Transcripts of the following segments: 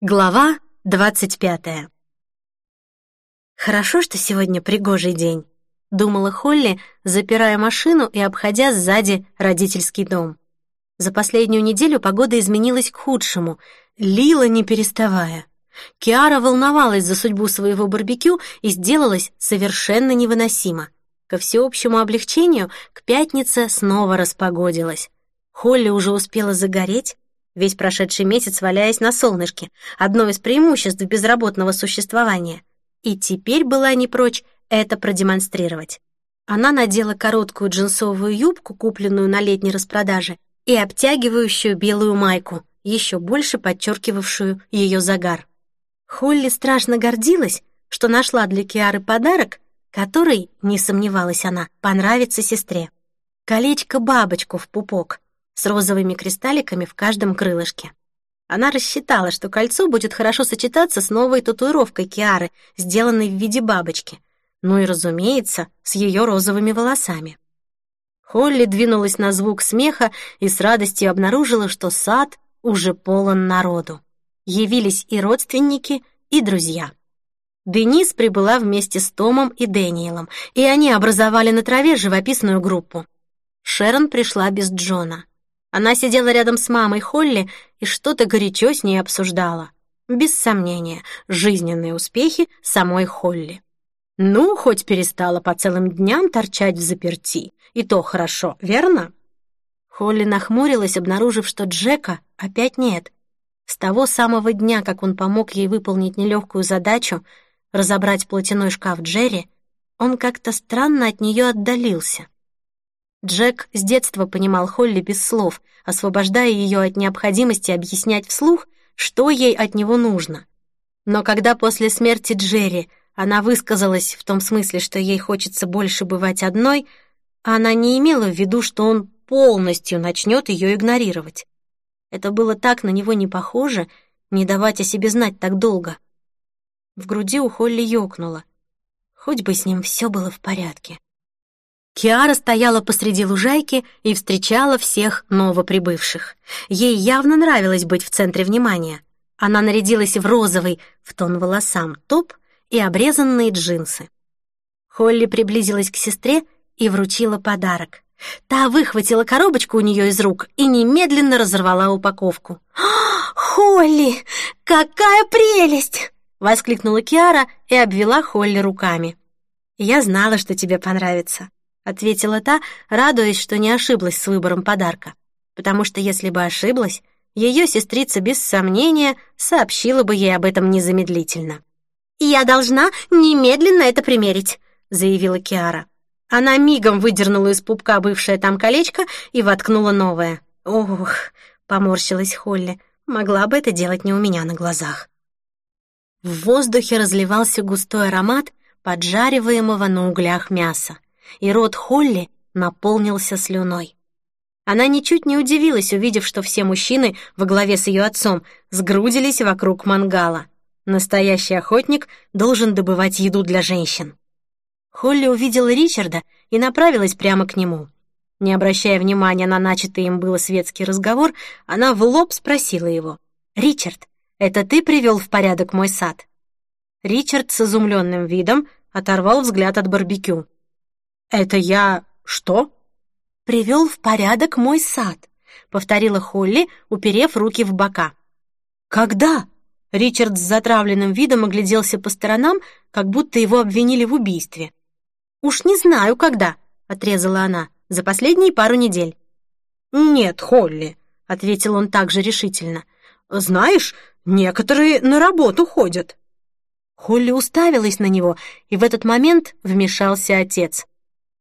Глава двадцать пятая. «Хорошо, что сегодня пригожий день», — думала Холли, запирая машину и обходя сзади родительский дом. За последнюю неделю погода изменилась к худшему, лила не переставая. Киара волновалась за судьбу своего барбекю и сделалась совершенно невыносимо. Ко всеобщему облегчению к пятнице снова распогодилась. Холли уже успела загореть, весь прошедший месяц валяясь на солнышке, одно из преимуществ безработного существования. И теперь была не прочь это продемонстрировать. Она надела короткую джинсовую юбку, купленную на летней распродаже, и обтягивающую белую майку, еще больше подчеркивавшую ее загар. Холли страшно гордилась, что нашла для Киары подарок, который, не сомневалась она, понравится сестре. Колечко-бабочку в пупок — с розовыми кристалликами в каждом крылышке. Она рассчитала, что кольцо будет хорошо сочетаться с новой татуировкой Киары, сделанной в виде бабочки. Ну и, разумеется, с ее розовыми волосами. Холли двинулась на звук смеха и с радостью обнаружила, что сад уже полон народу. Явились и родственники, и друзья. Денис прибыла вместе с Томом и Дэниелом, и они образовали на траве живописную группу. Шерон пришла без Джона. Она сидела рядом с мамой Холли и что-то горячо с ней обсуждала. Без сомнения, жизненные успехи самой Холли. Ну, хоть перестала по целым дням торчать в заперти. И то хорошо, верно? Холли нахмурилась, обнаружив, что Джека опять нет. С того самого дня, как он помог ей выполнить нелегкую задачу разобрать платяной шкаф Джерри, он как-то странно от нее отдалился. Джек с детства понимал Холли без слов, освобождая ее от необходимости объяснять вслух, что ей от него нужно. Но когда после смерти Джерри она высказалась в том смысле, что ей хочется больше бывать одной, она не имела в виду, что он полностью начнет ее игнорировать. Это было так на него не похоже, не давать о себе знать так долго. В груди у Холли ёкнуло. Хоть бы с ним все было в порядке. Киара стояла посреди лужайки и встречала всех новоприбывших. Ей явно нравилось быть в центре внимания. Она нарядилась в розовый, в тон волосам, топ и обрезанные джинсы. Холли приблизилась к сестре и вручила подарок. Та выхватила коробочку у нее из рук и немедленно разорвала упаковку. «Холли, какая прелесть!» — воскликнула Киара и обвела Холли руками. «Я знала, что тебе понравится», ответила та, радуясь, что не ошиблась с выбором подарка. Потому что если бы ошиблась, ее сестрица без сомнения сообщила бы ей об этом незамедлительно. «Я должна немедленно это примерить», — заявила Киара. Она мигом выдернула из пупка бывшее там колечко и воткнула новое. «Ох», — поморщилась Холли, — «могла бы это делать не у меня на глазах». В воздухе разливался густой аромат поджариваемого на углях мяса и рот Холли наполнился слюной. Она ничуть не удивилась, увидев, что все мужчины во главе с ее отцом сгрудились вокруг мангала. Настоящий охотник должен добывать еду для женщин. Холли увидела Ричарда и направилась прямо к нему. Не обращая внимания на начатый им было светский разговор, она в лоб спросила его. «Ричард, это ты привел в порядок мой сад?» Ричард с изумленным видом оторвал взгляд от барбекю. «Это я... что?» «Привел в порядок мой сад», — повторила Холли, уперев руки в бока. «Когда?» Ричард с затравленным видом огляделся по сторонам, как будто его обвинили в убийстве. «Уж не знаю, когда», — отрезала она, — «за последние пару недель». «Нет, Холли», — ответил он также решительно. «Знаешь, некоторые на работу ходят». Холли уставилась на него, и в этот момент вмешался отец.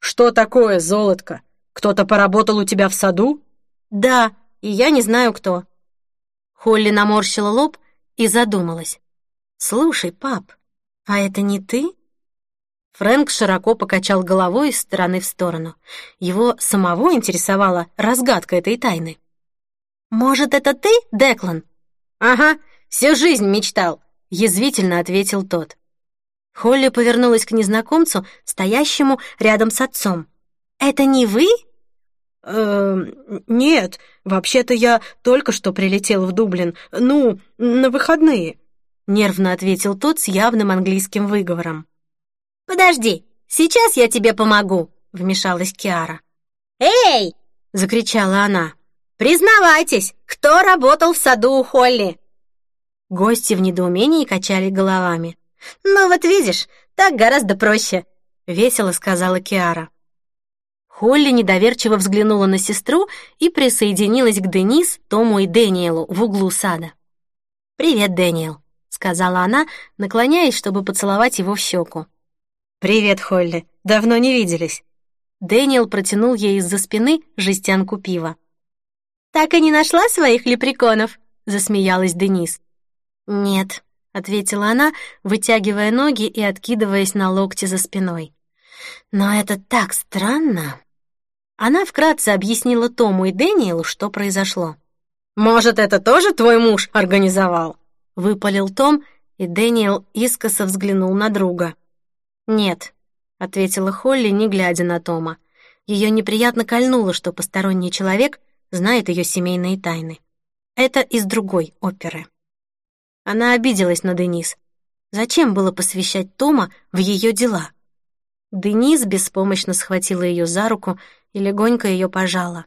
«Что такое, золотко? Кто-то поработал у тебя в саду?» «Да, и я не знаю, кто». Холли наморщила лоб и задумалась. «Слушай, пап, а это не ты?» Фрэнк широко покачал головой из стороны в сторону. Его самого интересовала разгадка этой тайны. «Может, это ты, Деклан?» «Ага, всю жизнь мечтал», — язвительно ответил тот. Холли повернулась к незнакомцу, стоящему рядом с отцом. «Это не вы?» «Э, нет, вообще-то я только что прилетел в Дублин, ну, на выходные», — нервно ответил тот с явным английским выговором. «Подожди, сейчас я тебе помогу», — вмешалась Киара. «Эй!» — закричала она. «Признавайтесь, кто работал в саду у Холли?» Гости в недоумении качали головами. «Ну вот видишь, так гораздо проще», — весело сказала Киара. Холли недоверчиво взглянула на сестру и присоединилась к Денис, Тому и Дэниелу в углу сада. «Привет, Дэниел», — сказала она, наклоняясь, чтобы поцеловать его в щеку. «Привет, Холли. Давно не виделись». Дэниел протянул ей из-за спины жестянку пива. «Так и не нашла своих лепреконов?» — засмеялась Денис. «Нет», — ответила она, вытягивая ноги и откидываясь на локти за спиной. «Но это так странно». Она вкратце объяснила Тому и Дэниелу, что произошло. «Может, это тоже твой муж организовал?» — выпалил Том, и Дэниел искоса взглянул на друга. «Нет», — ответила Холли, не глядя на Тома. Ее неприятно кольнуло, что посторонний человек знает ее семейные тайны. Это из другой оперы. Она обиделась на Денис. Зачем было посвящать Тома в ее дела? Денис беспомощно схватила ее за руку и легонько ее пожала.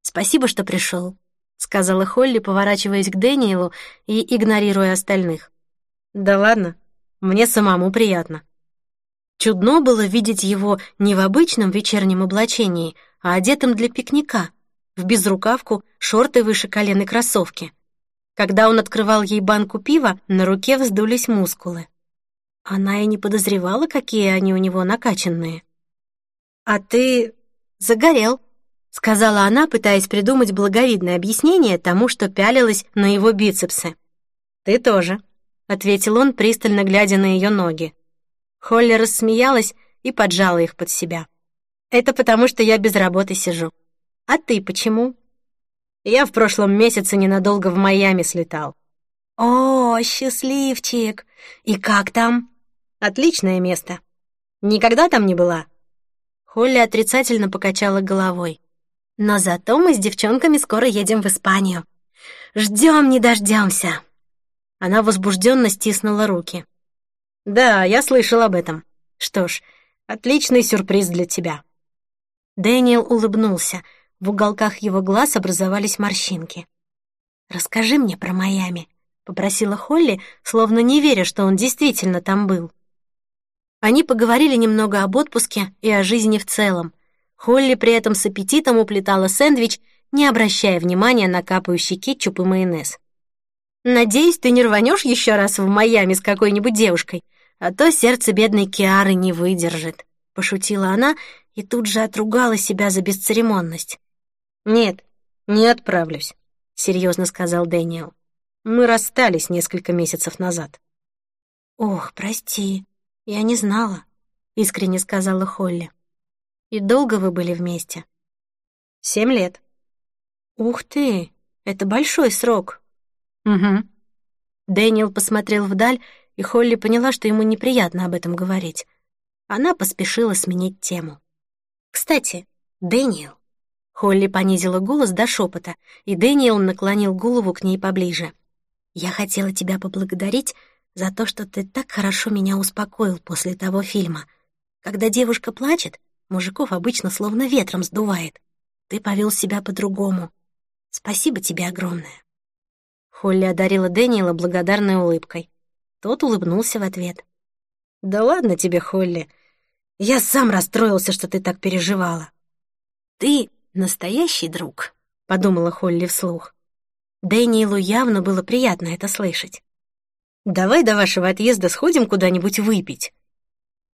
«Спасибо, что пришел», — сказала Холли, поворачиваясь к Дэниелу и игнорируя остальных. «Да ладно, мне самому приятно». Чудно было видеть его не в обычном вечернем облачении, а одетым для пикника, в безрукавку, шорты выше колен и кроссовки. Когда он открывал ей банку пива, на руке вздулись мускулы. Она и не подозревала, какие они у него накачанные. «А ты загорел», — сказала она, пытаясь придумать благовидное объяснение тому, что пялилась на его бицепсы. «Ты тоже», — ответил он, пристально глядя на ее ноги. Холли рассмеялась и поджала их под себя. «Это потому, что я без работы сижу. А ты почему?» «Я в прошлом месяце ненадолго в Майами слетал». «О, счастливчик! И как там?» «Отличное место. Никогда там не была?» Холли отрицательно покачала головой. «Но зато мы с девчонками скоро едем в Испанию. Ждем не дождемся!» Она возбужденно стиснула руки. «Да, я слышал об этом. Что ж, отличный сюрприз для тебя». Дэниел улыбнулся. В уголках его глаз образовались морщинки. «Расскажи мне про Майами», — попросила Холли, словно не веря, что он действительно там был. Они поговорили немного об отпуске и о жизни в целом. Холли при этом с аппетитом уплетала сэндвич, не обращая внимания на капающий кетчуп и майонез. «Надеюсь, ты не рванешь еще раз в Майами с какой-нибудь девушкой, а то сердце бедной Киары не выдержит», — пошутила она и тут же отругала себя за бесцеремонность. «Нет, не отправлюсь», — серьезно сказал Дэниел. «Мы расстались несколько месяцев назад». «Ох, прости», «Я не знала», — искренне сказала Холли. «И долго вы были вместе?» «Семь лет». «Ух ты, это большой срок». «Угу». Дэниел посмотрел вдаль, и Холли поняла, что ему неприятно об этом говорить. Она поспешила сменить тему. «Кстати, Дэниел». Холли понизила голос до шепота, и Дэниел наклонил голову к ней поближе. «Я хотела тебя поблагодарить за то, что ты так хорошо меня успокоил после того фильма. Когда девушка плачет, мужиков обычно словно ветром сдувает. Ты повел себя по-другому. Спасибо тебе огромное». Холли одарила Дэниела благодарной улыбкой. Тот улыбнулся в ответ. «Да ладно тебе, Холли. Я сам расстроился, что ты так переживала». «Ты настоящий друг», — подумала Холли вслух. Дэниелу явно было приятно это слышать. Давай до вашего отъезда сходим куда-нибудь выпить».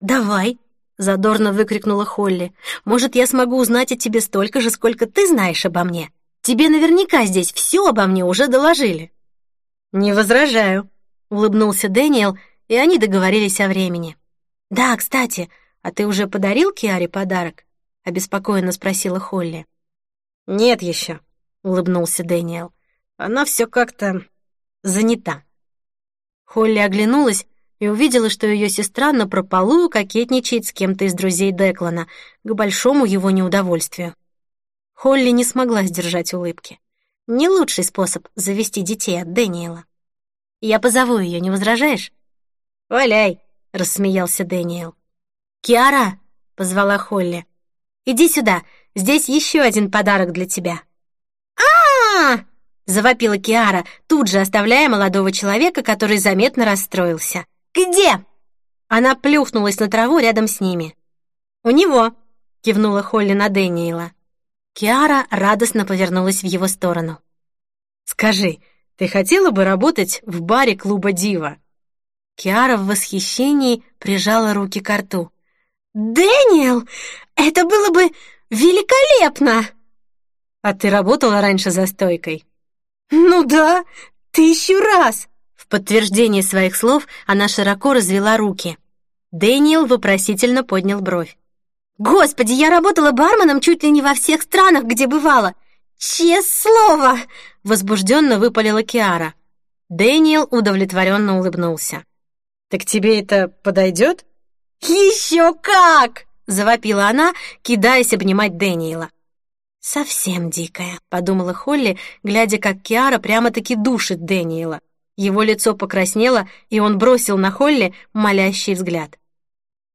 «Давай», — задорно выкрикнула Холли. «Может, я смогу узнать о тебе столько же, сколько ты знаешь обо мне? Тебе наверняка здесь все обо мне уже доложили». «Не возражаю», — улыбнулся Дэниел, и они договорились о времени. «Да, кстати, а ты уже подарил Киаре подарок?» — обеспокоенно спросила Холли. «Нет еще», — улыбнулся Дэниел. «Она все как-то занята». Холли оглянулась и увидела, что ее сестра напропалую кокетничает с кем-то из друзей Деклана, к большому его неудовольствию. Холли не смогла сдержать улыбки. Не лучший способ завести детей от Дэниела. «Я позову ее, не возражаешь?» «Валяй!» — рассмеялся Дэниел. «Киара!» — позвала Холли. «Иди сюда, здесь еще один подарок для тебя». а, завопила Киара, тут же оставляя молодого человека, который заметно расстроился. «Где?» Она плюхнулась на траву рядом с ними. «У него!» — кивнула Холли на Дэниела. Киара радостно повернулась в его сторону. «Скажи, ты хотела бы работать в баре клуба «Дива»?» Киара в восхищении прижала руки к рту. «Дэниел, это было бы великолепно!» «А ты работала раньше за стойкой?» «Ну да, тысячу раз!» В подтверждение своих слов она широко развела руки. Дэниел вопросительно поднял бровь. «Господи, я работала барменом чуть ли не во всех странах, где бывала! Честное слово!» Возбужденно выпалила Киара. Дэниел удовлетворенно улыбнулся. «Так тебе это подойдет?» «Еще как!» — завопила она, кидаясь обнимать Дэниела. «Совсем дикая», — подумала Холли, глядя, как Киара прямо-таки душит Дэниела. Его лицо покраснело, и он бросил на Холли молящий взгляд.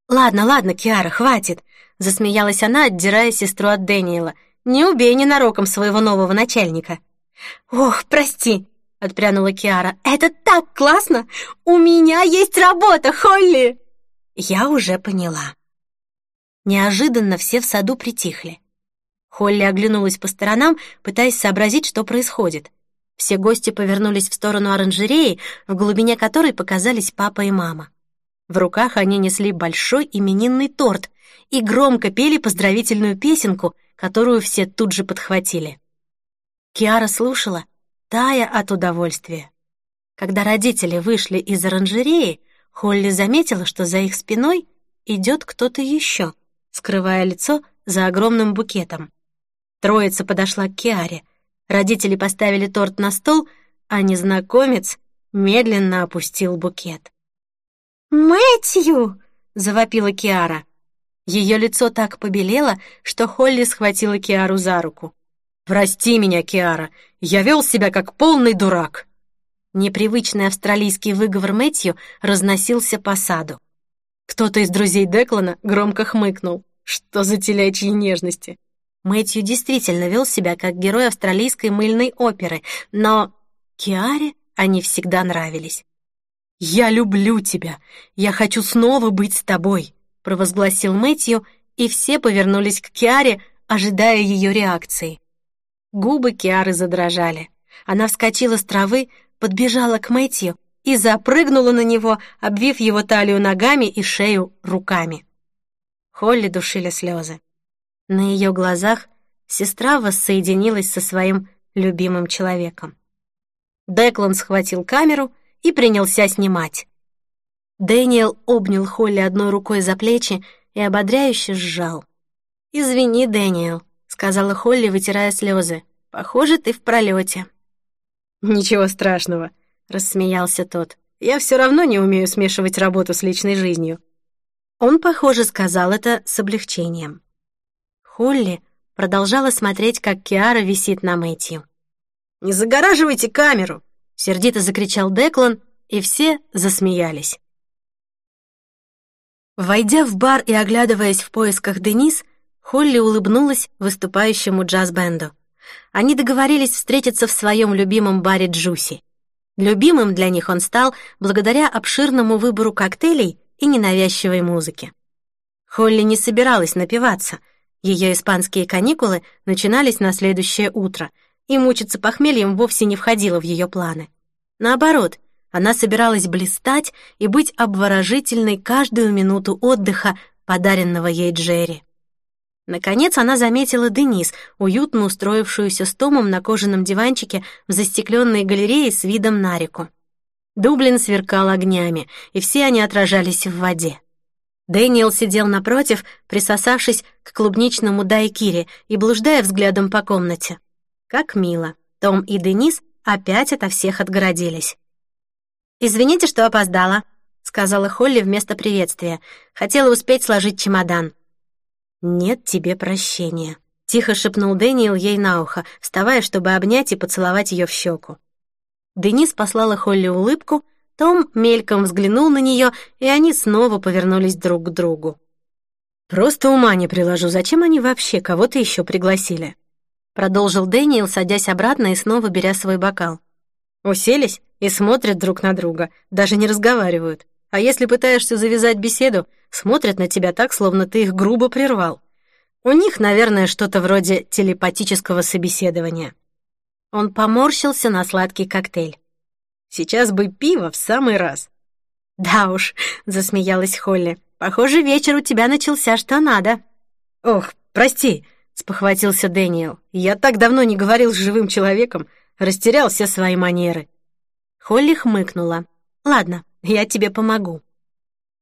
«Ладно, ладно, Киара, хватит», — засмеялась она, отдирая сестру от Дэниела. «Не убей ненароком своего нового начальника». «Ох, прости», — отпрянула Киара. «Это так классно! У меня есть работа, Холли!» «Я уже поняла». Неожиданно все в саду притихли. Холли оглянулась по сторонам, пытаясь сообразить, что происходит. Все гости повернулись в сторону оранжереи, в глубине которой показались папа и мама. В руках они несли большой именинный торт и громко пели поздравительную песенку, которую все тут же подхватили. Киара слушала, тая от удовольствия. Когда родители вышли из оранжереи, Холли заметила, что за их спиной идет кто-то еще, скрывая лицо за огромным букетом. Троица подошла к Киаре. Родители поставили торт на стол, а незнакомец медленно опустил букет. «Мэтью!» — завопила Киара. Ее лицо так побелело, что Холли схватила Киару за руку. «Прости меня, Киара, я вел себя как полный дурак!» Непривычный австралийский выговор Мэтью разносился по саду. Кто-то из друзей Деклана громко хмыкнул. Что за телячьи нежности? Мэтью действительно вел себя как герой австралийской мыльной оперы, но Киаре они всегда нравились. «Я люблю тебя! Я хочу снова быть с тобой!» провозгласил Мэтью, и все повернулись к Киаре, ожидая ее реакции. Губы Киары задрожали. Она вскочила с травы, подбежала к Мэтью и запрыгнула на него, обвив его талию ногами и шею руками. Холли душили слезы. На ее глазах сестра воссоединилась со своим любимым человеком. Деклан схватил камеру и принялся снимать. Дэниел обнял Холли одной рукой за плечи и ободряюще сжал. «Извини, Дэниел», — сказала Холли, вытирая слезы. «Похоже, ты в пролете». «Ничего страшного», — рассмеялся тот. «Я все равно не умею смешивать работу с личной жизнью». Он, похоже, сказал это с облегчением. Холли продолжала смотреть, как Киара висит на Мэтью. «Не загораживайте камеру!» — сердито закричал Деклан, и все засмеялись. Войдя в бар и оглядываясь в поисках Денис, Холли улыбнулась выступающему джаз-бенду. Они договорились встретиться в своем любимом баре «Джуси». Любимым для них он стал благодаря обширному выбору коктейлей и ненавязчивой музыке. Холли не собиралась напиваться — ее испанские каникулы начинались на следующее утро, и мучиться похмельем вовсе не входило в ее планы. Наоборот, она собиралась блистать и быть обворожительной каждую минуту отдыха, подаренного ей Джерри. Наконец она заметила Денис, уютно устроившуюся с Томом на кожаном диванчике в застекленной галерее с видом на реку. Дублин сверкал огнями, и все они отражались в воде. Дэниел сидел напротив, присосавшись к клубничному дайкире и блуждая взглядом по комнате. Как мило. Том и Денис опять ото всех отгородились. «Извините, что опоздала», — сказала Холли вместо приветствия. Хотела успеть сложить чемодан. «Нет тебе прощения», — тихо шепнул Дэниел ей на ухо, вставая, чтобы обнять и поцеловать ее в щеку. Денис послала Холли улыбку, том мельком взглянул на нее, и они снова повернулись друг к другу. «Просто ума не приложу, зачем они вообще кого-то еще пригласили?» Продолжил Дэниел, садясь обратно и снова беря свой бокал. Уселись и смотрят друг на друга, даже не разговаривают. А если пытаешься завязать беседу, смотрят на тебя так, словно ты их грубо прервал. У них, наверное, что-то вроде телепатического собеседования. Он поморщился на сладкий коктейль. Сейчас бы пиво в самый раз. Да уж, засмеялась Холли. Похоже, вечер у тебя начался что надо. Ох, прости, спохватился Дэниел. Я так давно не говорил с живым человеком, растерял все свои манеры. Холли хмыкнула. Ладно, я тебе помогу.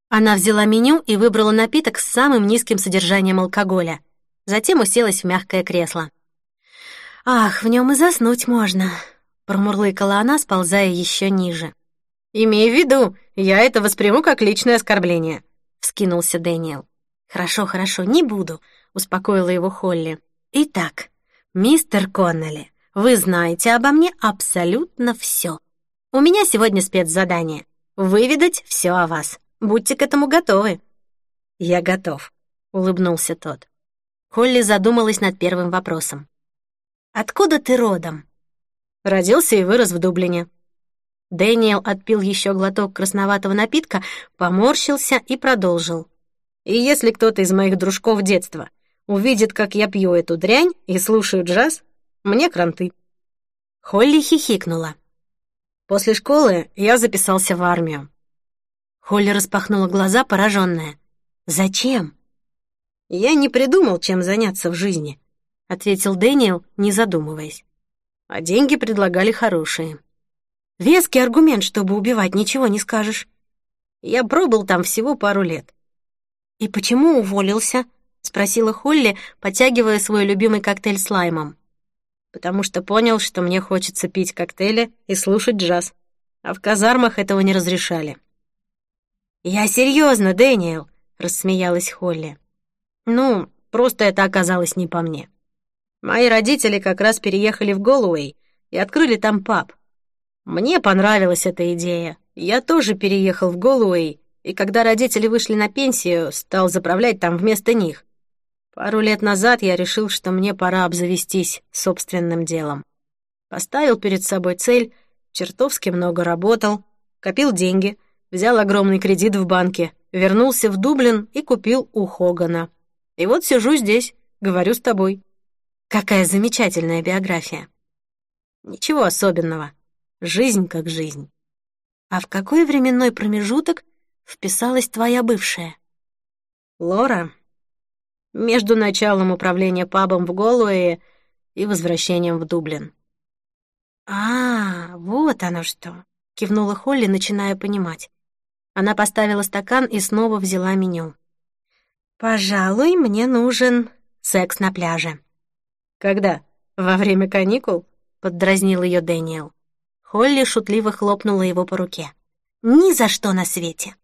Она взяла меню и выбрала напиток с самым низким содержанием алкоголя. Затем уселась в мягкое кресло. Ах, в нем и заснуть можно, промурлыкала она, сползая еще ниже. Имей в виду, я это восприму как личное оскорбление, вскинулся Дэниел. Хорошо, хорошо, не буду, успокоила его Холли. Итак, мистер Коннелли, вы знаете обо мне абсолютно все. У меня сегодня спецзадание выведать все о вас. Будьте к этому готовы. Я готов, улыбнулся тот. Холли задумалась над первым вопросом. Откуда ты родом? Родился и вырос в Дублине. Дэниел отпил еще глоток красноватого напитка, поморщился и продолжил. И если кто-то из моих дружков детства увидит, как я пью эту дрянь и слушаю джаз, мне кранты. Холли хихикнула. После школы я записался в армию. Холли распахнула глаза, пораженная. Зачем? Я не придумал, чем заняться в жизни, ответил Дэниел, не задумываясь. А деньги предлагали хорошие. Веский аргумент, чтобы убивать, ничего не скажешь. Я пробыл там всего пару лет. И почему уволился? спросила Холли, потягивая свой любимый коктейль с лаймом потому что понял, что мне хочется пить коктейли и слушать джаз. А в казармах этого не разрешали. «Я серьезно, Дэниел», — рассмеялась Холли. «Ну, просто это оказалось не по мне. Мои родители как раз переехали в Голуэй и открыли там паб. Мне понравилась эта идея. Я тоже переехал в Голуэй, и когда родители вышли на пенсию, стал заправлять там вместо них. Пару лет назад я решил, что мне пора обзавестись собственным делом. Поставил перед собой цель, чертовски много работал, копил деньги, взял огромный кредит в банке, вернулся в Дублин и купил у Хогана. И вот сижу здесь, говорю с тобой. Какая замечательная биография. Ничего особенного. Жизнь как жизнь. А в какой временной промежуток вписалась твоя бывшая? Лора, между началом управления пабом в Голуэе и возвращением в Дублин. «А, вот оно что!» — кивнула Холли, начиная понимать. Она поставила стакан и снова взяла меню. «Пожалуй, мне нужен секс на пляже». «Когда? Во время каникул?» — поддразнил ее Дэниел. Холли шутливо хлопнула его по руке. «Ни за что на свете!»